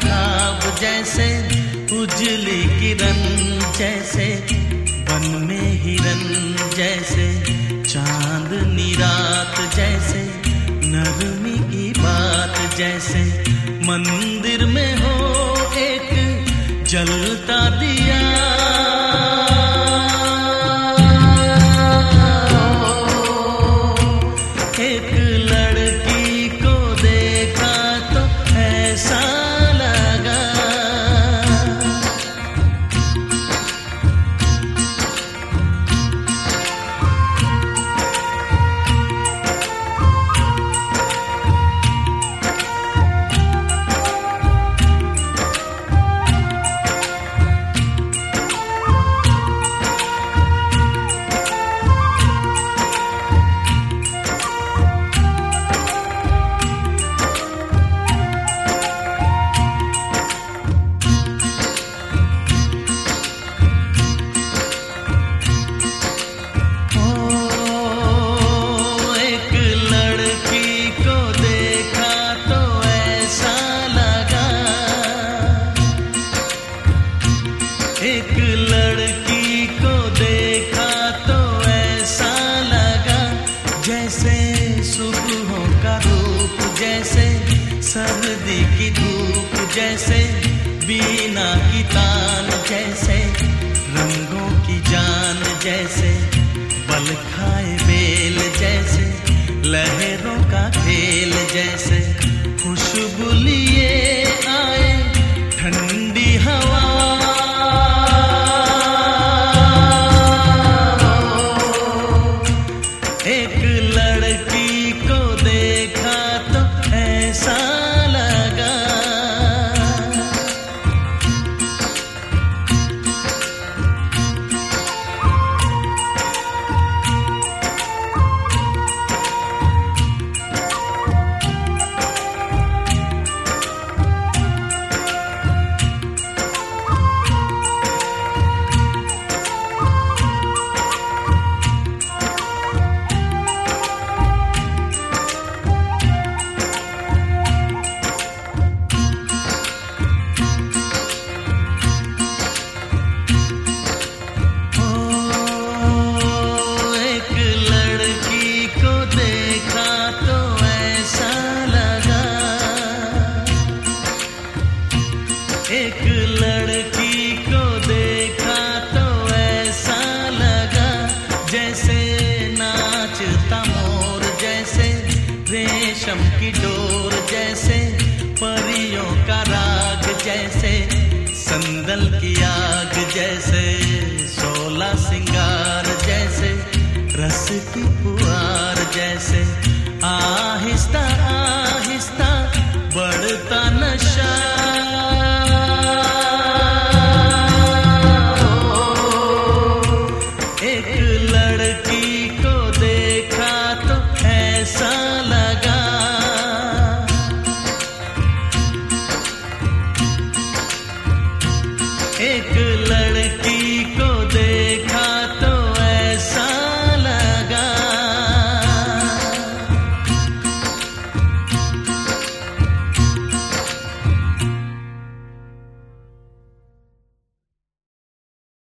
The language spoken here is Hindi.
आताब जैसे उजली किरण जैसे, बन में हिरन जैसे, चाँद निरात जैसे, नरमी की बात जैसे, मंदिर में हो एक जलता दी जैसे बीना की तान, जैसे रंगों की जान, जैसे बल खाए बेल, जैसे लहरों का खेल, जैसे Mississippi.